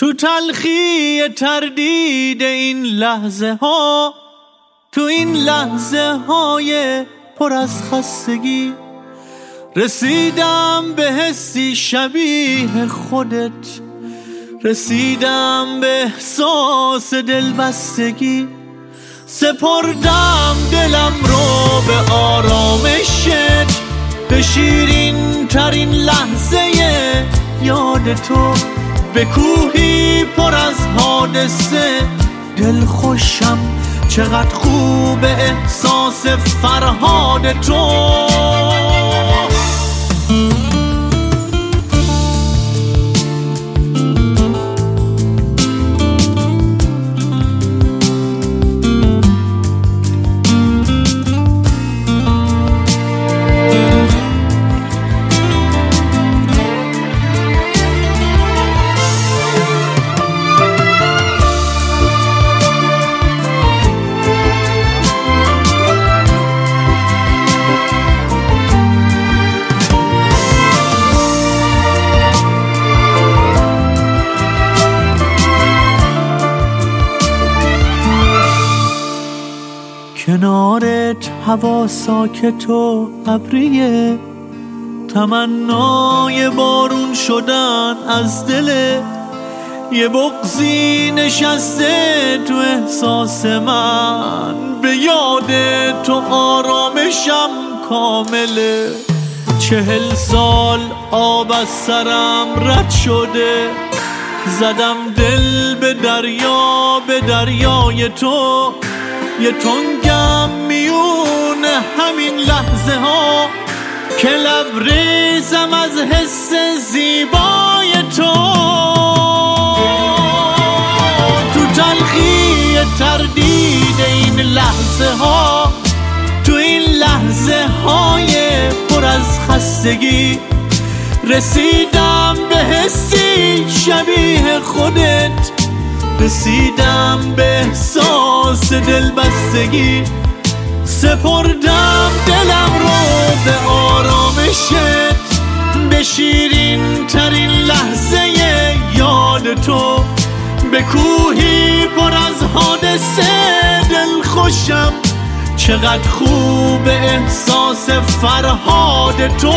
تو تلخی تردید این لحظه ها تو این لحظه های پر از خستگی. رسیدم به حسی شبیه خودت رسیدم به احساس دلبستگی. سپردم دلم رو به آرامشت به شیرین ترین لحظه یاد تو. به کوهی پر از حادثه. دل خوشم چقدر خوب احساس فرهاد تو. هوا ساکت و ابریه. تمنای بارون شدن از دل. یه بغزی نشسته تو احساس من. به یاد تو آرامشم کامله. چهل سال آب از سرم رد شده. زدم دل به دریا به دریای تو. یه تنگم میون که لبریزم از حس زیبای تو. تو تلخی تردید این لحظه ها تو این لحظه های پر از خستگی. رسیدم به حسی شبیه خودت. رسیدم به احساس دلبستگی. سپردم آرامشت به شیرین ترین لحظه یاد تو. به کوهی پر از حادثه دل خوشم. چقدر خوب احساس فرهاد تو.